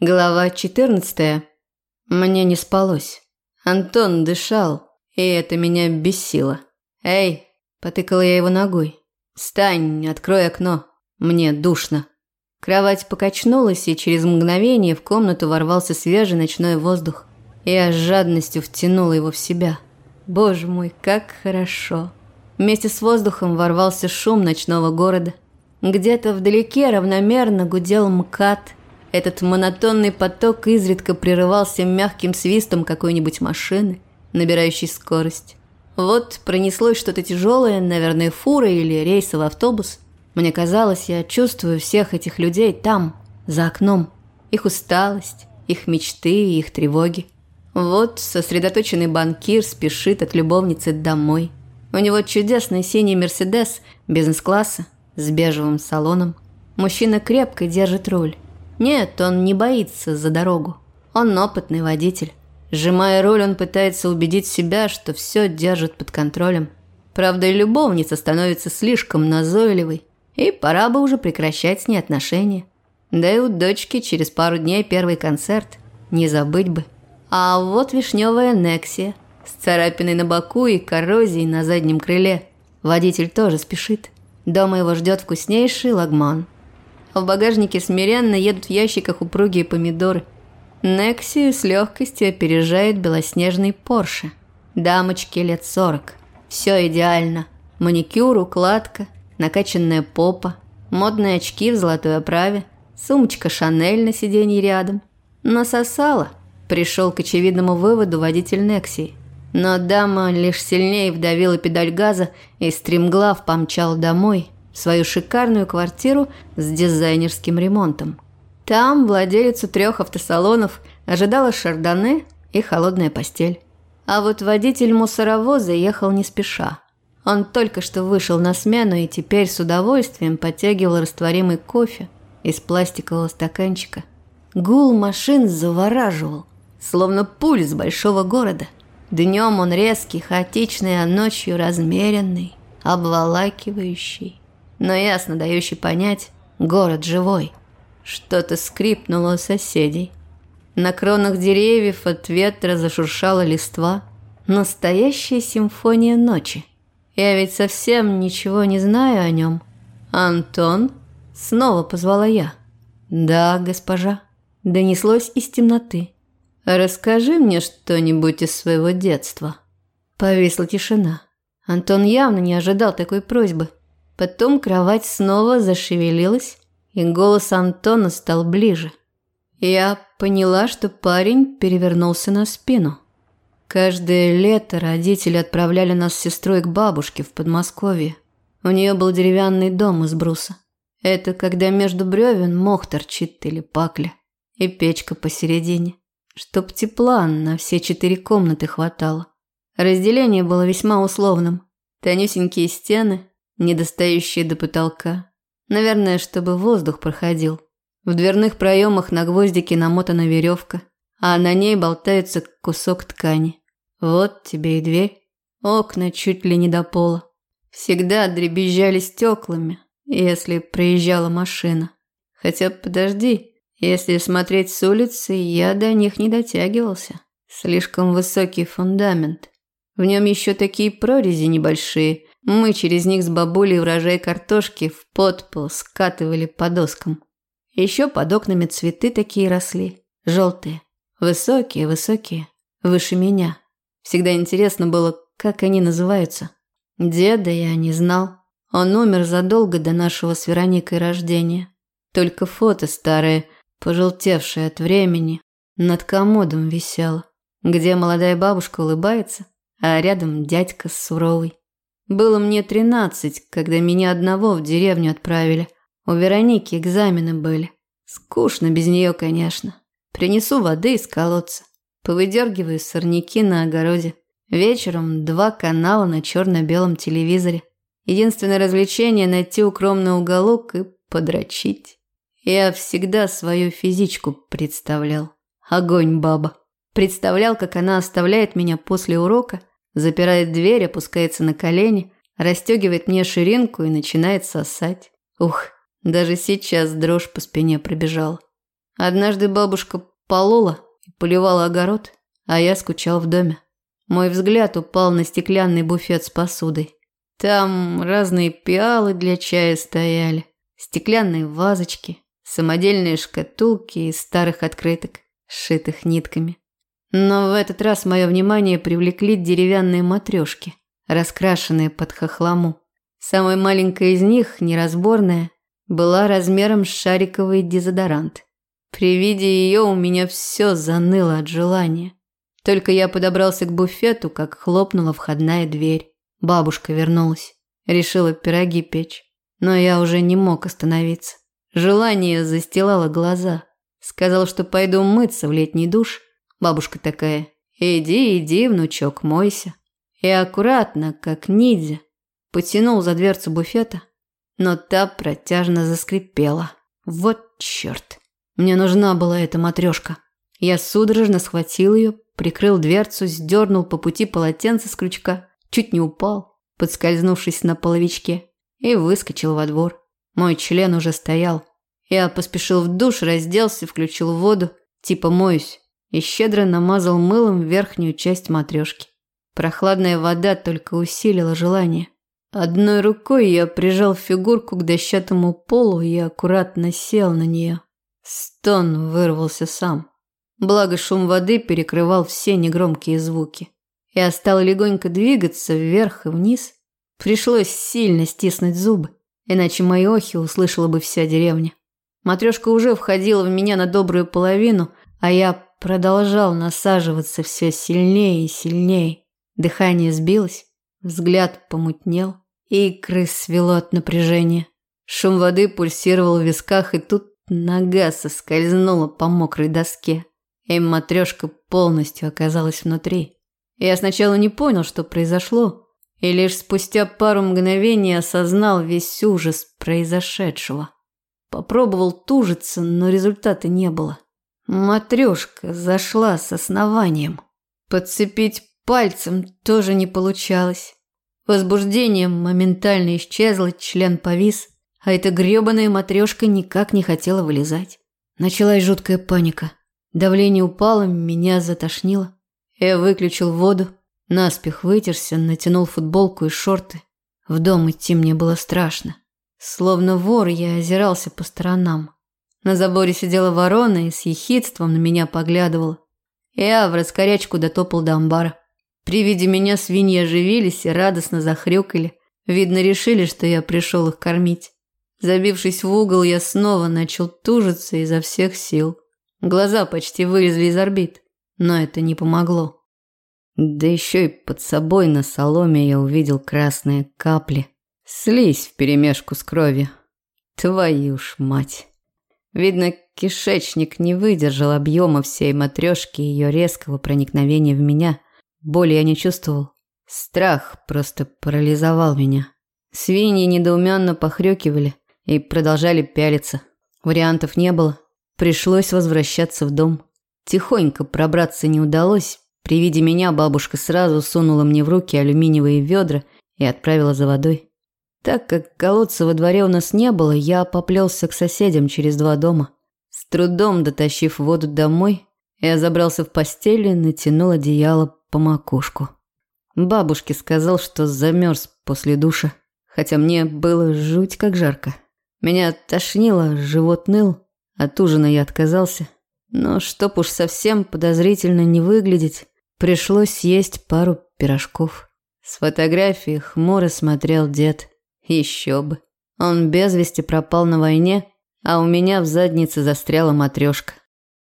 Глава 14. Мне не спалось. Антон дышал, и это меня бесило. «Эй!» – потыкала я его ногой. «Встань, открой окно. Мне душно». Кровать покачнулась, и через мгновение в комнату ворвался свежий ночной воздух. Я с жадностью втянула его в себя. Боже мой, как хорошо. Вместе с воздухом ворвался шум ночного города. Где-то вдалеке равномерно гудел МКАД – этот монотонный поток изредка прерывался мягким свистом какой-нибудь машины, набирающей скорость. Вот пронеслось что-то тяжелое, наверное, фура или рейсовый автобус. Мне казалось, я чувствую всех этих людей там, за окном. Их усталость, их мечты и их тревоги. Вот сосредоточенный банкир спешит от любовницы домой. У него чудесный синий Мерседес бизнес-класса с бежевым салоном. Мужчина крепко держит руль. Нет, он не боится за дорогу. Он опытный водитель. Сжимая руль, он пытается убедить себя, что все держит под контролем. Правда, и любовница становится слишком назойливой, и пора бы уже прекращать с ней отношения. Да и у дочки через пару дней первый концерт. Не забыть бы. А вот вишневая Нексия с царапиной на боку и коррозией на заднем крыле. Водитель тоже спешит. Дома его ждет вкуснейший лагман – в багажнике смиренно едут в ящиках упругие помидоры. Некси с легкостью опережает белоснежный Порше. Дамочке лет сорок. Все идеально. Маникюр, укладка, накачанная попа, модные очки в золотой оправе, сумочка Шанель на сиденье рядом. Насосала. Пришел к очевидному выводу водитель Нексии. Но дама лишь сильнее вдавила педаль газа и стремглав помчал домой – свою шикарную квартиру с дизайнерским ремонтом. Там владелицу трех автосалонов ожидала шардоне и холодная постель. А вот водитель мусоровоза ехал не спеша. Он только что вышел на смену и теперь с удовольствием подтягивал растворимый кофе из пластикового стаканчика. Гул машин завораживал, словно пуль с большого города. Днем он резкий, хаотичный, а ночью размеренный, обволакивающий но ясно дающий понять «город живой». Что-то скрипнуло у соседей. На кронах деревьев от ветра зашуршала листва. Настоящая симфония ночи. Я ведь совсем ничего не знаю о нем. «Антон?» – снова позвала я. «Да, госпожа». Донеслось из темноты. «Расскажи мне что-нибудь из своего детства». Повисла тишина. Антон явно не ожидал такой просьбы. Потом кровать снова зашевелилась, и голос Антона стал ближе. Я поняла, что парень перевернулся на спину. Каждое лето родители отправляли нас с сестрой к бабушке в Подмосковье. У нее был деревянный дом из бруса. Это когда между бревен мох торчит или пакля, и печка посередине, чтоб тепла на все четыре комнаты хватало. Разделение было весьма условным. Тонюсенькие стены, недостающие до потолка. Наверное, чтобы воздух проходил. В дверных проемах на гвоздике намотана веревка, а на ней болтается кусок ткани. Вот тебе и дверь. Окна чуть ли не до пола. Всегда дребезжали стеклами, если проезжала машина. Хотя подожди, если смотреть с улицы, я до них не дотягивался. Слишком высокий фундамент. В нем еще такие прорези небольшие, мы через них с бабулей урожай картошки в подпол скатывали по доскам. Еще под окнами цветы такие росли, желтые, высокие, высокие, выше меня. Всегда интересно было, как они называются. Деда я не знал. Он умер задолго до нашего с Вероникой рождения. Только фото старое, пожелтевшее от времени, над комодом висело, где молодая бабушка улыбается, а рядом дядька суровый. Было мне тринадцать, когда меня одного в деревню отправили. У Вероники экзамены были. Скучно без нее, конечно. Принесу воды из колодца. Повыдергиваю сорняки на огороде. Вечером два канала на черно-белом телевизоре. Единственное развлечение – найти укромный уголок и подрочить. Я всегда свою физичку представлял. Огонь баба. Представлял, как она оставляет меня после урока Запирает дверь, опускается на колени, расстегивает мне ширинку и начинает сосать. Ух, даже сейчас дрожь по спине пробежала. Однажды бабушка полола и поливала огород, а я скучал в доме. Мой взгляд упал на стеклянный буфет с посудой. Там разные пиалы для чая стояли, стеклянные вазочки, самодельные шкатулки из старых открыток, сшитых нитками. Но в этот раз мое внимание привлекли деревянные матрешки, раскрашенные под хохлому. Самая маленькая из них, неразборная, была размером с шариковый дезодорант. При виде ее у меня все заныло от желания. Только я подобрался к буфету, как хлопнула входная дверь. Бабушка вернулась. Решила пироги печь. Но я уже не мог остановиться. Желание застилало глаза. Сказал, что пойду мыться в летний душ. Бабушка такая, иди, иди, внучок, мойся. И аккуратно, как ниндзя, потянул за дверцу буфета, но та протяжно заскрипела. Вот черт. Мне нужна была эта матрешка. Я судорожно схватил ее, прикрыл дверцу, сдернул по пути полотенце с крючка, чуть не упал, подскользнувшись на половичке, и выскочил во двор. Мой член уже стоял. Я поспешил в душ, разделся, включил воду, типа моюсь, и щедро намазал мылом верхнюю часть матрешки. Прохладная вода только усилила желание. Одной рукой я прижал фигурку к дощатому полу и аккуратно сел на нее. Стон вырвался сам. Благо шум воды перекрывал все негромкие звуки. Я стал легонько двигаться вверх и вниз. Пришлось сильно стиснуть зубы, иначе мои охи услышала бы вся деревня. Матрешка уже входила в меня на добрую половину, а я продолжал насаживаться все сильнее и сильнее. Дыхание сбилось, взгляд помутнел, икры свело от напряжения. Шум воды пульсировал в висках, и тут нога соскользнула по мокрой доске, и матрешка полностью оказалась внутри. Я сначала не понял, что произошло, и лишь спустя пару мгновений осознал весь ужас произошедшего. Попробовал тужиться, но результата не было. Матрешка зашла с основанием. Подцепить пальцем тоже не получалось. Возбуждение моментально исчезло, член повис, а эта грёбаная матрешка никак не хотела вылезать. Началась жуткая паника. Давление упало, меня затошнило. Я выключил воду, наспех вытерся, натянул футболку и шорты. В дом идти мне было страшно. Словно вор я озирался по сторонам. На заборе сидела ворона и с ехидством на меня поглядывала. Я в раскорячку дотопал до амбара. При виде меня свиньи оживились и радостно захрюкали. Видно, решили, что я пришел их кормить. Забившись в угол, я снова начал тужиться изо всех сил. Глаза почти вылезли из орбит, но это не помогло. Да еще и под собой на соломе я увидел красные капли. Слизь вперемешку с кровью. Твою ж мать. Видно, кишечник не выдержал объема всей матрешки и ее резкого проникновения в меня – Боли я не чувствовал. Страх просто парализовал меня. Свиньи недоуменно похрюкивали и продолжали пялиться. Вариантов не было. Пришлось возвращаться в дом. Тихонько пробраться не удалось. При виде меня бабушка сразу сунула мне в руки алюминиевые ведра и отправила за водой. Так как колодца во дворе у нас не было, я поплелся к соседям через два дома. С трудом дотащив воду домой, я забрался в постель и натянул одеяло по макушку. Бабушке сказал, что замерз после душа, хотя мне было жуть как жарко. Меня тошнило, живот ныл, от ужина я отказался. Но чтоб уж совсем подозрительно не выглядеть, пришлось съесть пару пирожков. С фотографии хмуро смотрел дед. Еще бы. Он без вести пропал на войне, а у меня в заднице застряла матрешка.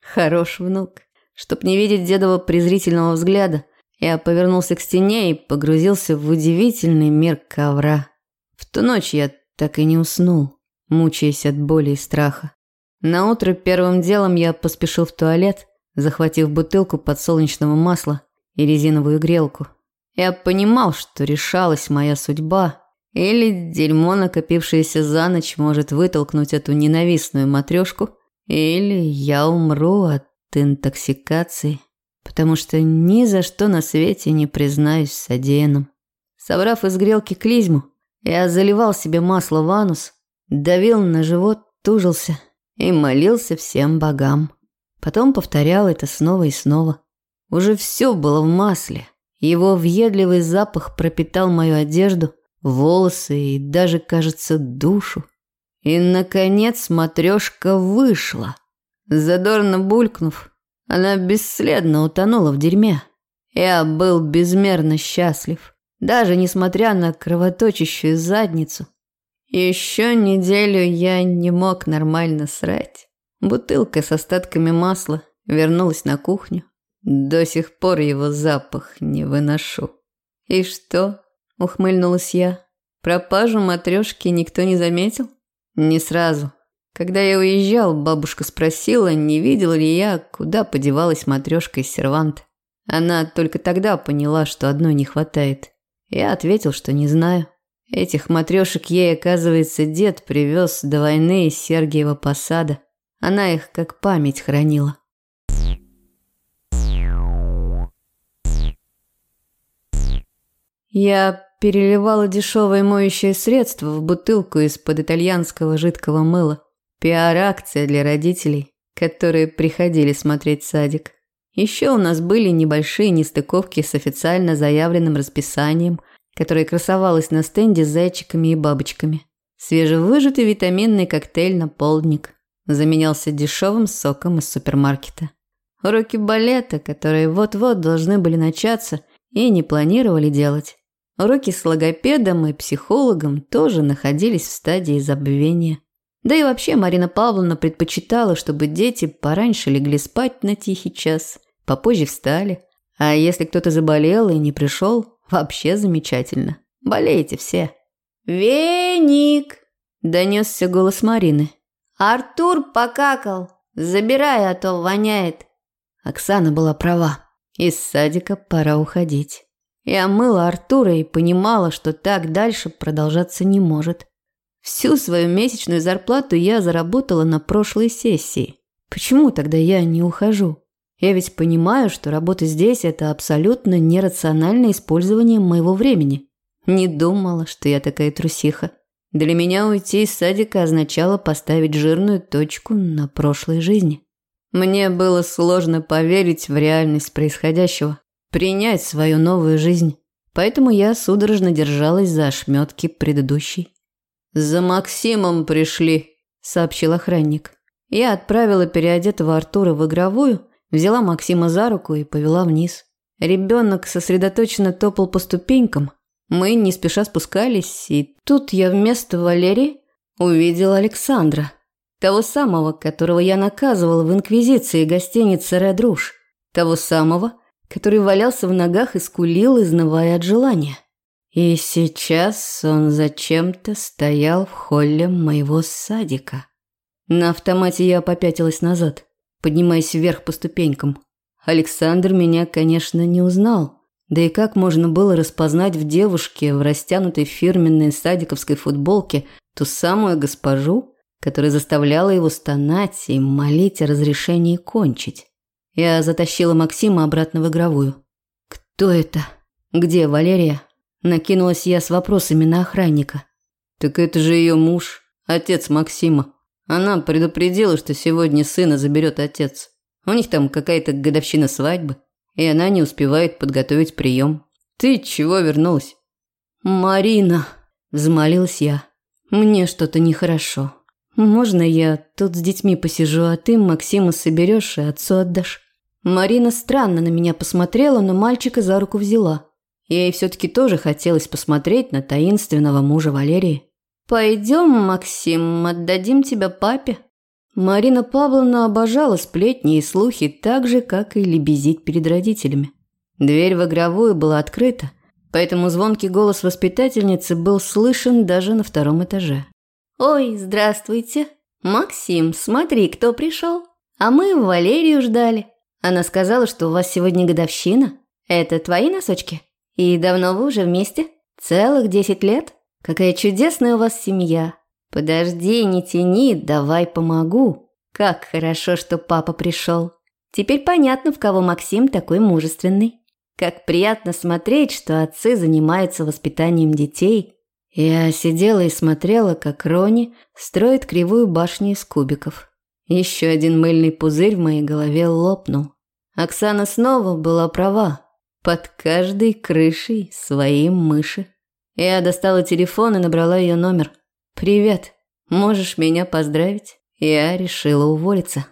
Хорош внук. Чтоб не видеть дедова презрительного взгляда, я повернулся к стене и погрузился в удивительный мир ковра. В ту ночь я так и не уснул, мучаясь от боли и страха. На утро первым делом я поспешил в туалет, захватив бутылку подсолнечного масла и резиновую грелку. Я понимал, что решалась моя судьба, или дерьмо, накопившееся за ночь, может вытолкнуть эту ненавистную матрешку, или я умру от интоксикации, потому что ни за что на свете не признаюсь содеянным. Собрав из грелки клизму, я заливал себе масло в анус, давил на живот, тужился и молился всем богам. Потом повторял это снова и снова. Уже все было в масле. Его въедливый запах пропитал мою одежду, волосы и даже, кажется, душу. И, наконец, матрешка вышла. Задорно булькнув, она бесследно утонула в дерьме. Я был безмерно счастлив, даже несмотря на кровоточащую задницу. Еще неделю я не мог нормально срать. Бутылка с остатками масла вернулась на кухню. До сих пор его запах не выношу. «И что?» – ухмыльнулась я. «Пропажу матрешки никто не заметил?» «Не сразу. Когда я уезжал, бабушка спросила, не видел ли я, куда подевалась матрешка из серванта. Она только тогда поняла, что одной не хватает. Я ответил, что не знаю. Этих матрешек ей, оказывается, дед привез до войны из Сергиева посада. Она их как память хранила. Я переливала дешевое моющее средство в бутылку из-под итальянского жидкого мыла. Пиар-акция для родителей, которые приходили смотреть садик. Еще у нас были небольшие нестыковки с официально заявленным расписанием – которая красовалась на стенде с зайчиками и бабочками. Свежевыжатый витаминный коктейль на полдник заменялся дешевым соком из супермаркета. Уроки балета, которые вот-вот должны были начаться и не планировали делать. Уроки с логопедом и психологом тоже находились в стадии забвения. Да и вообще Марина Павловна предпочитала, чтобы дети пораньше легли спать на тихий час, попозже встали. А если кто-то заболел и не пришел, Вообще замечательно. Болеете все. «Веник!» – донесся голос Марины. «Артур покакал. Забирай, а то воняет». Оксана была права. Из садика пора уходить. Я мыла Артура и понимала, что так дальше продолжаться не может. Всю свою месячную зарплату я заработала на прошлой сессии. Почему тогда я не ухожу? Я ведь понимаю, что работа здесь – это абсолютно нерациональное использование моего времени. Не думала, что я такая трусиха. Для меня уйти из садика означало поставить жирную точку на прошлой жизни. Мне было сложно поверить в реальность происходящего, принять свою новую жизнь. Поэтому я судорожно держалась за ошметки предыдущей. «За Максимом пришли», – сообщил охранник. Я отправила переодетого Артура в игровую – Взяла Максима за руку и повела вниз. Ребенок сосредоточенно топал по ступенькам. Мы не спеша спускались, и тут я вместо Валерии увидела Александра. Того самого, которого я наказывала в инквизиции гостиницы «Ред Руж». Того самого, который валялся в ногах и скулил, изнывая от желания. И сейчас он зачем-то стоял в холле моего садика. На автомате я попятилась назад поднимаясь вверх по ступенькам. Александр меня, конечно, не узнал. Да и как можно было распознать в девушке в растянутой фирменной садиковской футболке ту самую госпожу, которая заставляла его стонать и молить о разрешении кончить? Я затащила Максима обратно в игровую. «Кто это? Где Валерия?» Накинулась я с вопросами на охранника. «Так это же ее муж, отец Максима. Она предупредила, что сегодня сына заберет отец. У них там какая-то годовщина свадьбы, и она не успевает подготовить прием. Ты чего вернулась? Марина, взмолилась я. Мне что-то нехорошо. Можно я тут с детьми посижу, а ты Максима соберешь и отцу отдашь? Марина странно на меня посмотрела, но мальчика за руку взяла. Ей все-таки тоже хотелось посмотреть на таинственного мужа Валерии. «Пойдем, Максим, отдадим тебя папе». Марина Павловна обожала сплетни и слухи так же, как и лебезить перед родителями. Дверь в игровую была открыта, поэтому звонкий голос воспитательницы был слышен даже на втором этаже. «Ой, здравствуйте. Максим, смотри, кто пришел. А мы Валерию ждали. Она сказала, что у вас сегодня годовщина. Это твои носочки? И давно вы уже вместе? Целых десять лет?» Какая чудесная у вас семья. Подожди, не тяни, давай помогу. Как хорошо, что папа пришел. Теперь понятно, в кого Максим такой мужественный. Как приятно смотреть, что отцы занимаются воспитанием детей. Я сидела и смотрела, как Рони строит кривую башню из кубиков. Еще один мыльный пузырь в моей голове лопнул. Оксана снова была права. Под каждой крышей свои мыши. Я достала телефон и набрала ее номер. «Привет. Можешь меня поздравить?» Я решила уволиться.